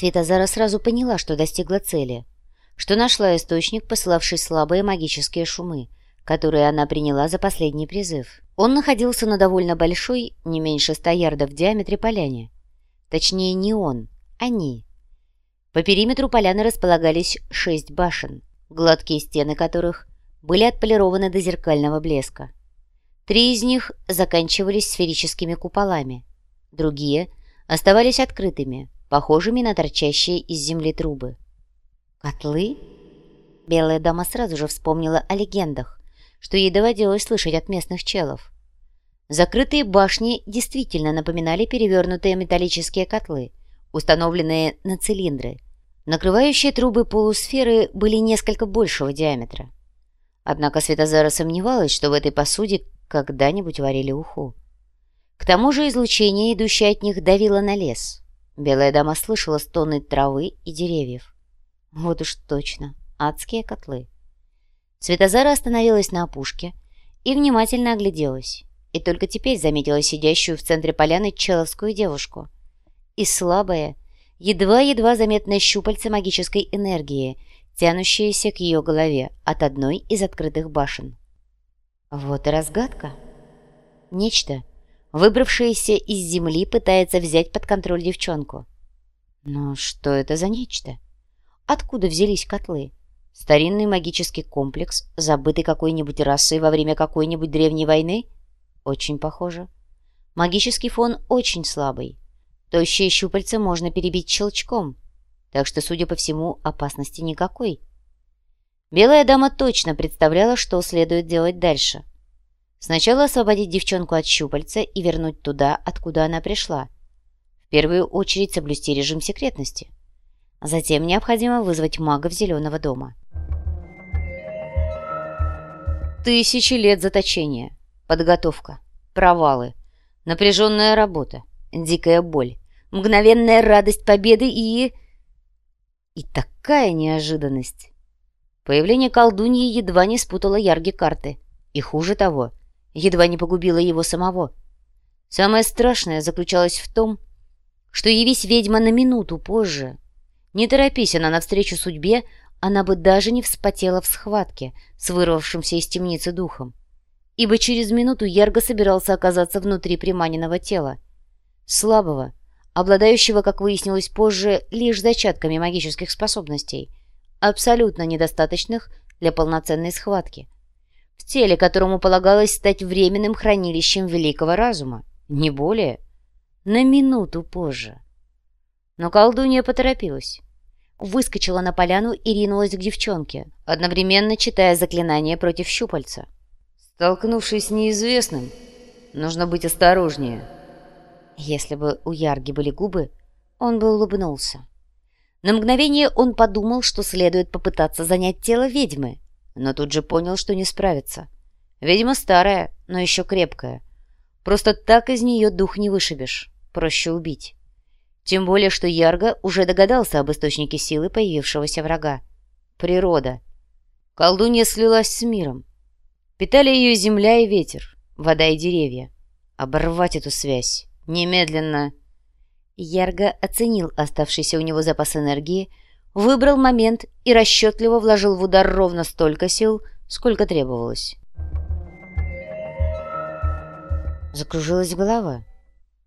Светозара сразу поняла, что достигла цели, что нашла источник, посылавший слабые магические шумы, которые она приняла за последний призыв. Он находился на довольно большой, не меньше ста ярдов в диаметре поляне. Точнее, не он, они. По периметру поляны располагались шесть башен, гладкие стены которых были отполированы до зеркального блеска. Три из них заканчивались сферическими куполами, другие оставались открытыми, похожими на торчащие из земли трубы. «Котлы?» Белая дама сразу же вспомнила о легендах, что ей доводилось слышать от местных челов. Закрытые башни действительно напоминали перевернутые металлические котлы, установленные на цилиндры. Накрывающие трубы полусферы были несколько большего диаметра. Однако Светозара сомневалась, что в этой посуде когда-нибудь варили уху. К тому же излучение, идущее от них, давило на лес. Белая дама слышала стоны травы и деревьев. Вот уж точно, адские котлы. Светозара остановилась на опушке и внимательно огляделась, и только теперь заметила сидящую в центре поляны человскую девушку. И слабое, едва-едва заметное щупальце магической энергии, тянущееся к ее голове от одной из открытых башен. Вот и разгадка. Нечто, выбравшееся из земли, пытается взять под контроль девчонку. Но что это за нечто? Откуда взялись котлы? Старинный магический комплекс, забытый какой-нибудь расой во время какой-нибудь древней войны? Очень похоже. Магический фон очень слабый. Тощие щупальца можно перебить щелчком, так что, судя по всему, опасности никакой. Белая дама точно представляла, что следует делать дальше. Сначала освободить девчонку от щупальца и вернуть туда, откуда она пришла. В первую очередь соблюсти режим секретности. Затем необходимо вызвать магов Зеленого дома. Тысячи лет заточения, подготовка, провалы, напряженная работа, дикая боль, мгновенная радость победы и... И такая неожиданность. Появление колдуньи едва не спутало Ярги карты. И хуже того, едва не погубило его самого. Самое страшное заключалось в том, что явись ведьма на минуту позже. Не торопись она навстречу судьбе, она бы даже не вспотела в схватке с вырвавшимся из темницы духом. Ибо через минуту Ярго собирался оказаться внутри приманенного тела. Слабого, обладающего, как выяснилось позже, лишь зачатками магических способностей — абсолютно недостаточных для полноценной схватки. В теле, которому полагалось стать временным хранилищем великого разума, не более, на минуту позже. Но колдунья поторопилась. Выскочила на поляну и ринулась к девчонке, одновременно читая заклинание против щупальца. Столкнувшись с неизвестным, нужно быть осторожнее. Если бы у Ярги были губы, он бы улыбнулся. На мгновение он подумал, что следует попытаться занять тело ведьмы, но тут же понял, что не справится. Ведьма старая, но еще крепкая. Просто так из нее дух не вышибешь, проще убить. Тем более, что Ярго уже догадался об источнике силы появившегося врага. Природа. Колдунья слилась с миром. Питали ее земля и ветер, вода и деревья. Оборвать эту связь. Немедленно. Ярго оценил оставшийся у него запас энергии, выбрал момент и расчетливо вложил в удар ровно столько сил, сколько требовалось. Закружилась голова.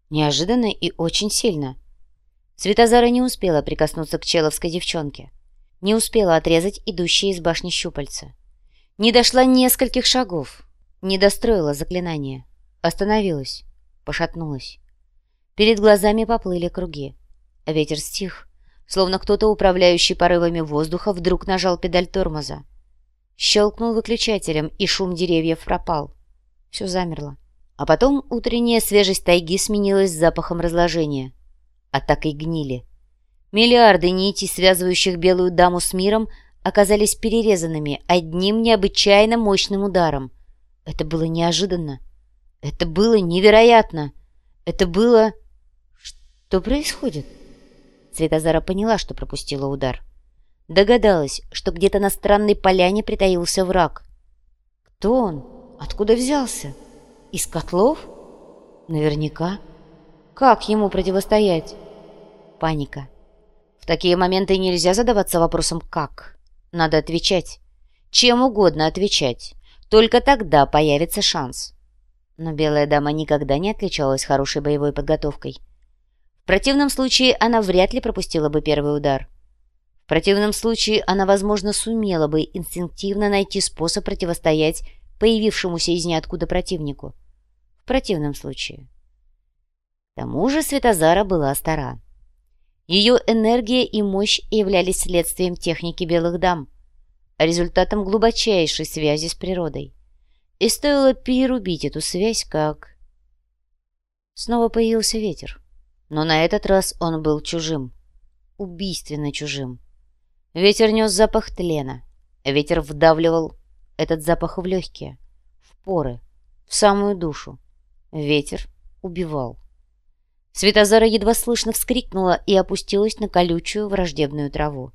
Неожиданно и очень сильно. Светозара не успела прикоснуться к человской девчонке. Не успела отрезать идущие из башни щупальца. Не дошла нескольких шагов. Не достроила заклинание. Остановилась. Пошатнулась. Перед глазами поплыли круги. Ветер стих, словно кто-то, управляющий порывами воздуха, вдруг нажал педаль тормоза. Щелкнул выключателем, и шум деревьев пропал. Все замерло. А потом утренняя свежесть тайги сменилась запахом разложения. Атакой гнили. Миллиарды нитей, связывающих белую даму с миром, оказались перерезанными одним необычайно мощным ударом. Это было неожиданно. Это было невероятно. Это было... Что происходит? Светозара поняла, что пропустила удар. Догадалась, что где-то на странной поляне притаился враг. Кто он? Откуда взялся? Из котлов? Наверняка. Как ему противостоять? Паника. В такие моменты нельзя задаваться вопросом «как?». Надо отвечать. Чем угодно отвечать. Только тогда появится шанс. Но белая дама никогда не отличалась хорошей боевой подготовкой. В противном случае она вряд ли пропустила бы первый удар. В противном случае она, возможно, сумела бы инстинктивно найти способ противостоять появившемуся из ниоткуда противнику. В противном случае. К тому же Светозара была стара. Ее энергия и мощь являлись следствием техники белых дам, результатом глубочайшей связи с природой. И стоило перерубить эту связь, как... Снова появился ветер. Но на этот раз он был чужим. Убийственно чужим. Ветер нес запах тлена. Ветер вдавливал этот запах в легкие, в поры, в самую душу. Ветер убивал. Светозара едва слышно вскрикнула и опустилась на колючую враждебную траву.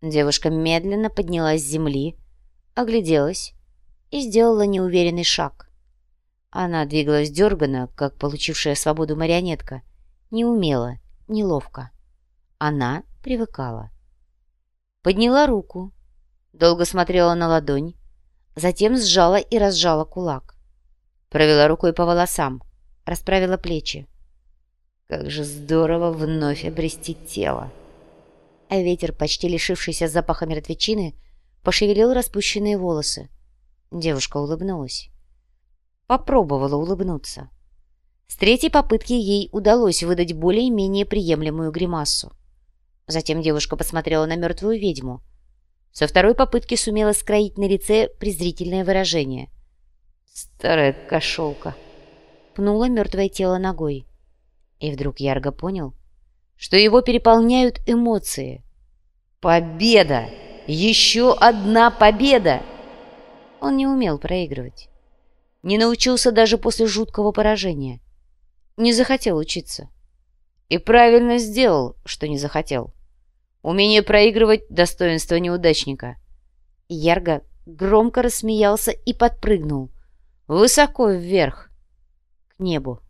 Девушка медленно поднялась с земли, огляделась и сделала неуверенный шаг. Она двигалась дерганно, как получившая свободу марионетка, неумело, неловко. Она привыкала. Подняла руку, долго смотрела на ладонь, затем сжала и разжала кулак. Провела рукой по волосам, расправила плечи. Как же здорово вновь обрести тело. А ветер, почти лишившийся запаха мертвечины, пошевелил распущенные волосы. Девушка улыбнулась. Попробовала улыбнуться. С третьей попытки ей удалось выдать более-менее приемлемую гримасу. Затем девушка посмотрела на мертвую ведьму. Со второй попытки сумела скроить на лице презрительное выражение. «Старая кошелка!» Пнула мертвое тело ногой. И вдруг Ярго понял, что его переполняют эмоции. «Победа! Еще одна победа!» Он не умел проигрывать. Не научился даже после жуткого поражения. Не захотел учиться. И правильно сделал, что не захотел. Умение проигрывать — достоинство неудачника. Ярго громко рассмеялся и подпрыгнул. Высоко вверх, к небу.